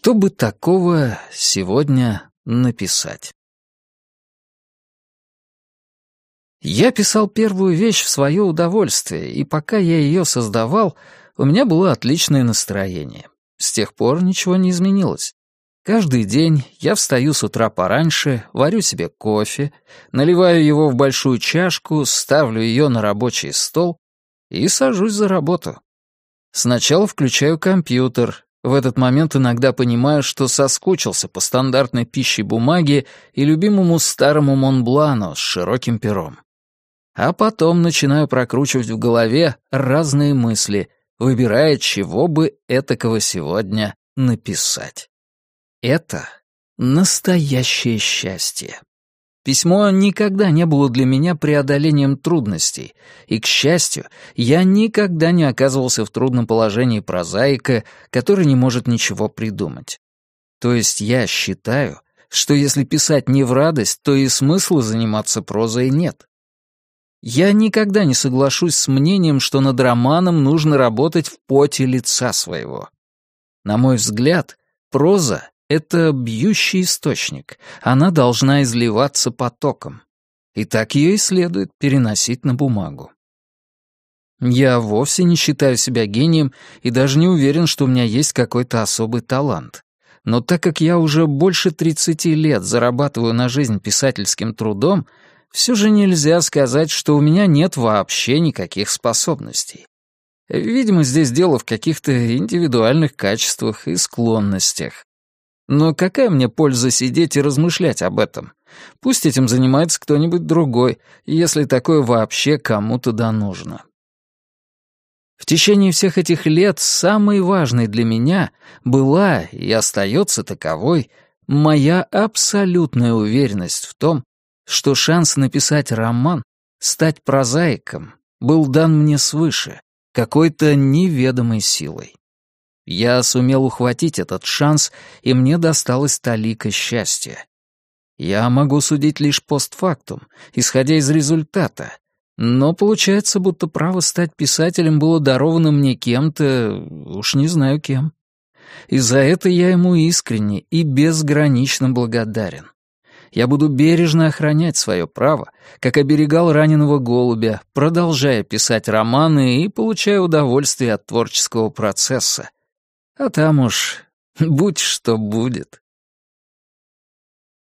Чтобы такого сегодня написать? Я писал первую вещь в свое удовольствие, и пока я ее создавал, у меня было отличное настроение. С тех пор ничего не изменилось. Каждый день я встаю с утра пораньше, варю себе кофе, наливаю его в большую чашку, ставлю ее на рабочий стол и сажусь за работу. Сначала включаю компьютер. В этот момент иногда понимаю, что соскучился по стандартной пище бумаги и любимому старому Монблану с широким пером. А потом начинаю прокручивать в голове разные мысли, выбирая, чего бы этакого сегодня написать. Это настоящее счастье. Письмо никогда не было для меня преодолением трудностей, и, к счастью, я никогда не оказывался в трудном положении прозаика, который не может ничего придумать. То есть я считаю, что если писать не в радость, то и смысла заниматься прозой нет. Я никогда не соглашусь с мнением, что над романом нужно работать в поте лица своего. На мой взгляд, проза — это бьющий источник, она должна изливаться потоком. И так ее и следует переносить на бумагу. Я вовсе не считаю себя гением и даже не уверен, что у меня есть какой-то особый талант. Но так как я уже больше 30 лет зарабатываю на жизнь писательским трудом, все же нельзя сказать, что у меня нет вообще никаких способностей. Видимо, здесь дело в каких-то индивидуальных качествах и склонностях. Но какая мне польза сидеть и размышлять об этом? Пусть этим занимается кто-нибудь другой, если такое вообще кому-то да нужно. В течение всех этих лет самой важной для меня была и остается таковой моя абсолютная уверенность в том, что шанс написать роман, стать прозаиком, был дан мне свыше, какой-то неведомой силой. Я сумел ухватить этот шанс, и мне досталось талика счастья. Я могу судить лишь постфактум, исходя из результата, но получается, будто право стать писателем было даровано мне кем-то, уж не знаю кем. И за это я ему искренне и безгранично благодарен я буду бережно охранять свое право, как оберегал раненого голубя, продолжая писать романы и получая удовольствие от творческого процесса. А там уж будь что будет.